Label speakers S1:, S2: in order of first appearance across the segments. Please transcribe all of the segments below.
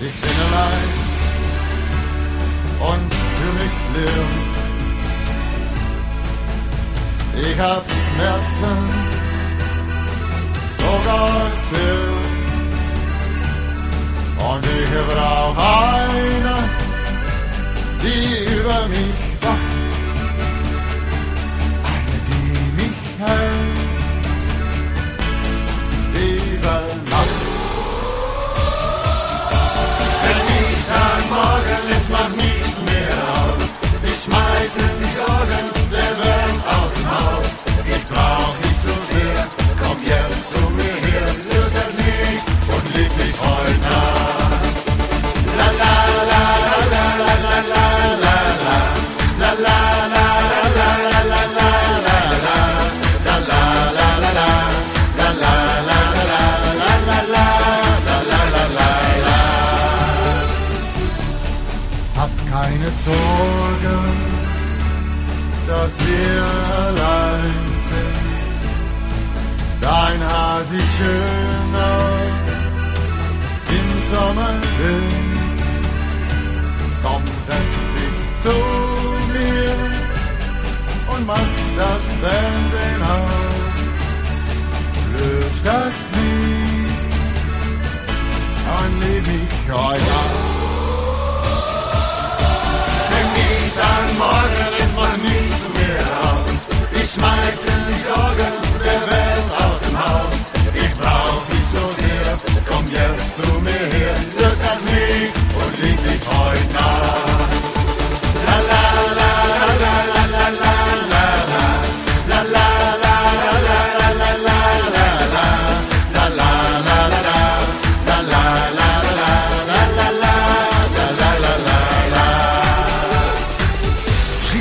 S1: Ich bin allein und für mich leer. Ich hab Schmerzen, sogar sehr. Und ich brauch eine, die über mich keine Sorgen, dass wir allein sind. Dein Haar sieht schön aus im Sommerwind. Komm, setz dich zu mir und mach das Fernsehen aus.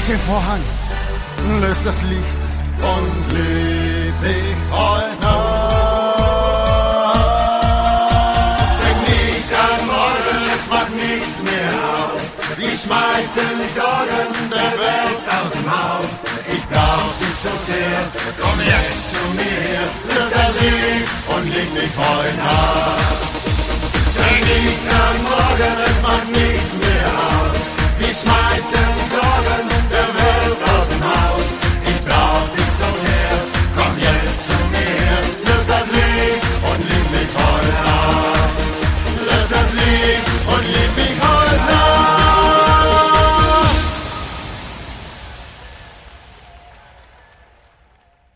S1: Den Vorhang, löst das Licht und lieb mich heute Nacht. Denk nicht an morgen, es macht nichts mehr aus. Die schmeißen die Sorgen der Welt aus dem Haus. Ich brauch dich so sehr, komm jetzt zu mir löst das und lieb mich heute Nacht.